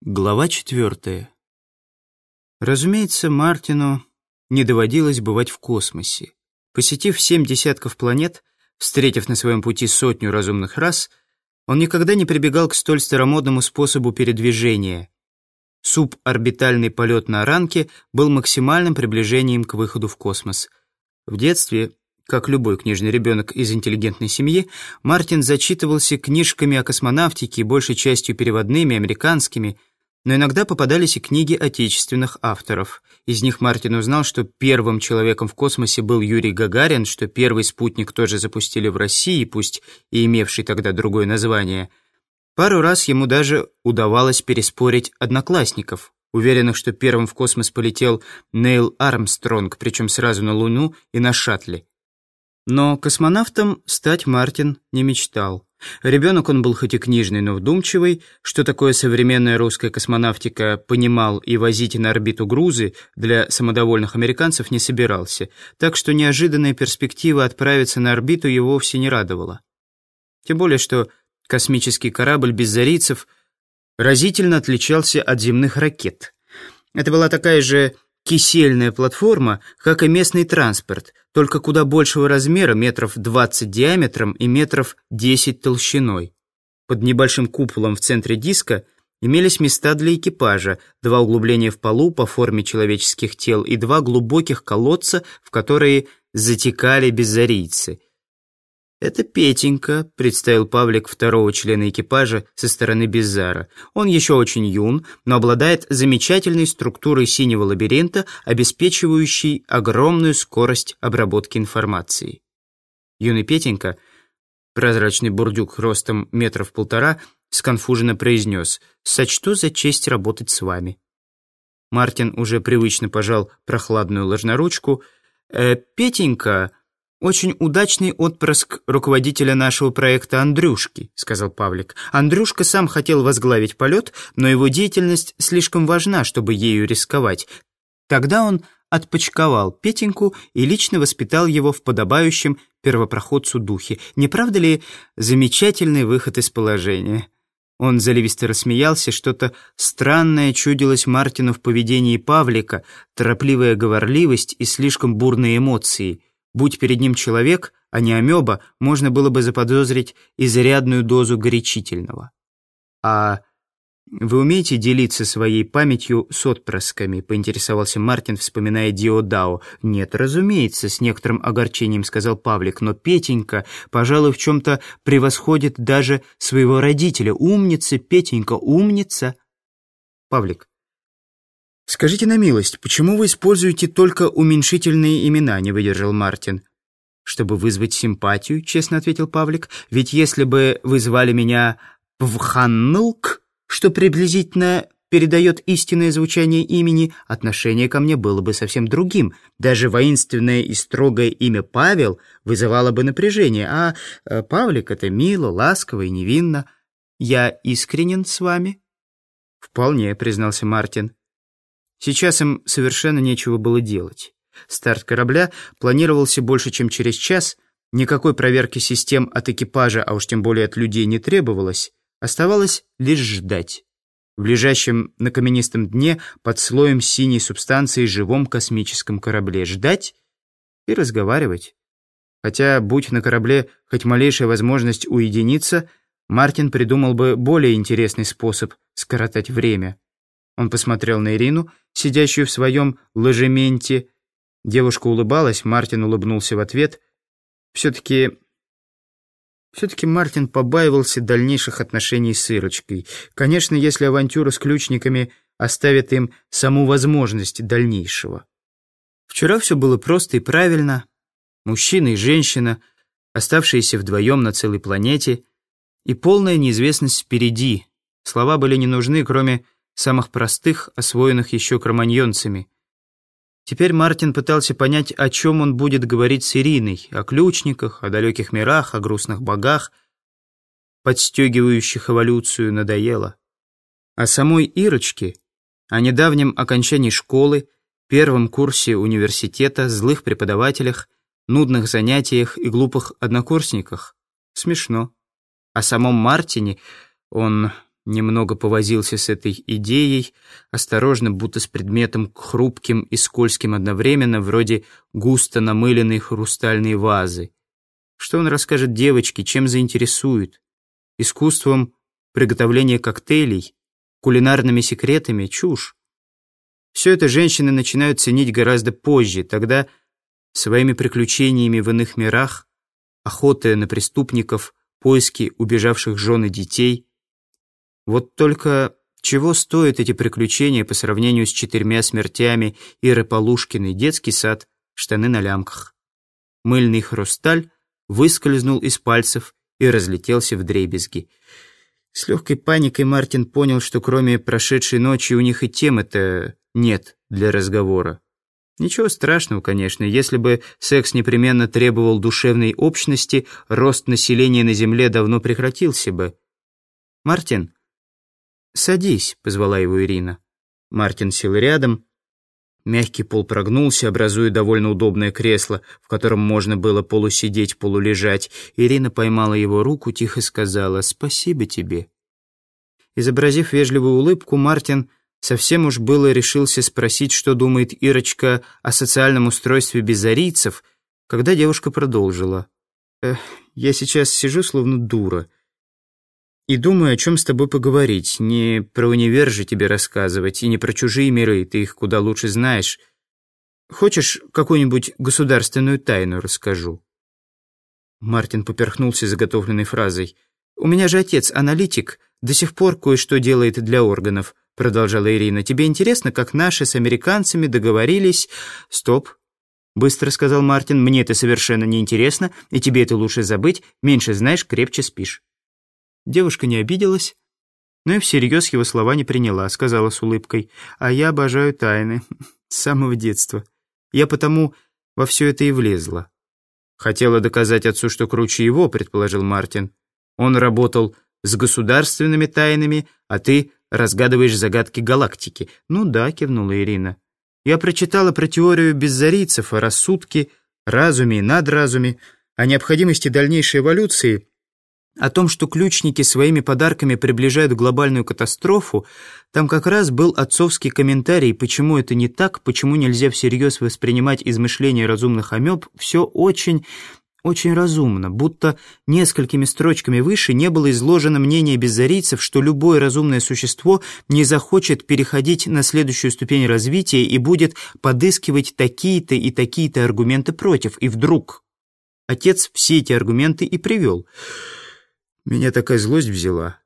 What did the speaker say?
Глава четвертая. Разумеется, Мартину не доводилось бывать в космосе. Посетив семь десятков планет, встретив на своем пути сотню разумных рас, он никогда не прибегал к столь старомодному способу передвижения. Суборбитальный полет на ранке был максимальным приближением к выходу в космос. В детстве, как любой книжный ребенок из интеллигентной семьи, Мартин зачитывался книжками о космонавтике, большей частью переводными, американскими, но иногда попадались и книги отечественных авторов. Из них Мартин узнал, что первым человеком в космосе был Юрий Гагарин, что первый спутник тоже запустили в России, пусть и имевший тогда другое название. Пару раз ему даже удавалось переспорить одноклассников, уверенных, что первым в космос полетел Нейл Армстронг, причем сразу на Луну и на шаттле. Но космонавтом стать Мартин не мечтал. Ребенок он был хоть и книжный, но вдумчивый, что такое современная русская космонавтика понимал и возить на орбиту грузы для самодовольных американцев не собирался, так что неожиданная перспектива отправиться на орбиту его вовсе не радовала. Тем более, что космический корабль без зарийцев разительно отличался от земных ракет. Это была такая же кисельная платформа, как и местный транспорт, только куда большего размера, метров 20 диаметром и метров 10 толщиной. Под небольшим куполом в центре диска имелись места для экипажа, два углубления в полу по форме человеческих тел и два глубоких колодца, в которые затекали беззарийцы – «Это Петенька», — представил Павлик второго члена экипажа со стороны Безара. «Он еще очень юн, но обладает замечательной структурой синего лабиринта, обеспечивающей огромную скорость обработки информации». Юный Петенька, прозрачный бурдюк ростом метров полтора, сконфуженно произнес «Сочту за честь работать с вами». Мартин уже привычно пожал прохладную ложноручку. «Э, «Петенька...» «Очень удачный отпрыск руководителя нашего проекта Андрюшки», — сказал Павлик. «Андрюшка сам хотел возглавить полет, но его деятельность слишком важна, чтобы ею рисковать. Тогда он отпочковал Петеньку и лично воспитал его в подобающем первопроходцу духе. Не правда ли замечательный выход из положения?» Он заливисто рассмеялся, что-то странное чудилось Мартину в поведении Павлика, торопливая говорливость и слишком бурные эмоции — Будь перед ним человек, а не амеба, можно было бы заподозрить изрядную дозу горячительного. «А вы умеете делиться своей памятью с отпрысками?» — поинтересовался Мартин, вспоминая Диодао. «Нет, разумеется», — с некоторым огорчением сказал Павлик, «но Петенька, пожалуй, в чем-то превосходит даже своего родителя. Умница, Петенька, умница!» «Павлик, «Скажите на милость, почему вы используете только уменьшительные имена?» — не выдержал Мартин. «Чтобы вызвать симпатию», — честно ответил Павлик. «Ведь если бы вы звали меня Пвханнылк, что приблизительно передает истинное звучание имени, отношение ко мне было бы совсем другим. Даже воинственное и строгое имя Павел вызывало бы напряжение, а э, Павлик — это мило, ласково и невинно. Я искренен с вами?» «Вполне», — признался Мартин. Сейчас им совершенно нечего было делать. Старт корабля планировался больше, чем через час, никакой проверки систем от экипажа, а уж тем более от людей не требовалось, оставалось лишь ждать. В лежащем на каменистом дне под слоем синей субстанции живом космическом корабле ждать и разговаривать. Хотя, будь на корабле хоть малейшая возможность уединиться, Мартин придумал бы более интересный способ скоротать время. Он посмотрел на Ирину, сидящую в своем ложементе. Девушка улыбалась, Мартин улыбнулся в ответ. Все-таки... Все-таки Мартин побаивался дальнейших отношений с Ирочкой. Конечно, если авантюра с ключниками оставит им саму возможность дальнейшего. Вчера все было просто и правильно. Мужчина и женщина, оставшиеся вдвоем на целой планете, и полная неизвестность впереди. Слова были не нужны, кроме самых простых, освоенных еще кроманьонцами. Теперь Мартин пытался понять, о чем он будет говорить с Ириной, о ключниках, о далеких мирах, о грустных богах, подстегивающих эволюцию, надоело. О самой Ирочке, о недавнем окончании школы, первом курсе университета, злых преподавателях, нудных занятиях и глупых однокурсниках. Смешно. О самом Мартине он немного повозился с этой идеей, осторожно, будто с предметом хрупким и скользким одновременно, вроде густо намыленной хрустальной вазы. Что он расскажет девочке, чем заинтересует? Искусством приготовления коктейлей, кулинарными секретами, чушь. Все это женщины начинают ценить гораздо позже, тогда своими приключениями в иных мирах, охоты на преступников, поиски убежавших жен и детей. Вот только чего стоят эти приключения по сравнению с четырьмя смертями Иры Полушкиной, детский сад, штаны на лямках. Мыльный хрусталь выскользнул из пальцев и разлетелся в дребезги. С легкой паникой Мартин понял, что кроме прошедшей ночи у них и темы-то нет для разговора. Ничего страшного, конечно, если бы секс непременно требовал душевной общности, рост населения на Земле давно прекратился бы. «Мартин, садись», — позвала его Ирина. Мартин сел рядом. Мягкий пол прогнулся, образуя довольно удобное кресло, в котором можно было полусидеть, полулежать. Ирина поймала его руку, тихо сказала «Спасибо тебе». Изобразив вежливую улыбку, Мартин Совсем уж было решился спросить, что думает Ирочка о социальном устройстве безарийцев, когда девушка продолжила. «Эх, я сейчас сижу словно дура и думаю, о чем с тобой поговорить. Не про универ же тебе рассказывать, и не про чужие миры, ты их куда лучше знаешь. Хочешь, какую-нибудь государственную тайну расскажу?» Мартин поперхнулся заготовленной фразой. «У меня же отец аналитик, до сих пор кое-что делает для органов продолжала Ирина. «Тебе интересно, как наши с американцами договорились...» «Стоп», — быстро сказал Мартин. «Мне это совершенно не интересно, и тебе это лучше забыть. Меньше знаешь, крепче спишь». Девушка не обиделась, но и всерьез его слова не приняла, сказала с улыбкой. «А я обожаю тайны. С самого детства. Я потому во все это и влезла». «Хотела доказать отцу, что круче его», — предположил Мартин. «Он работал с государственными тайнами, а ты разгадываешь загадки галактики». «Ну да», — кивнула Ирина. «Я прочитала про теорию беззарийцев о рассудке, разуме и надразуме, о необходимости дальнейшей эволюции, о том, что ключники своими подарками приближают глобальную катастрофу, там как раз был отцовский комментарий, почему это не так, почему нельзя всерьез воспринимать измышления разумных амеб, все очень очень разумно, будто несколькими строчками выше не было изложено мнение беззарийцев, что любое разумное существо не захочет переходить на следующую ступень развития и будет подыскивать такие-то и такие-то аргументы против. И вдруг отец все эти аргументы и привел. Меня такая злость взяла.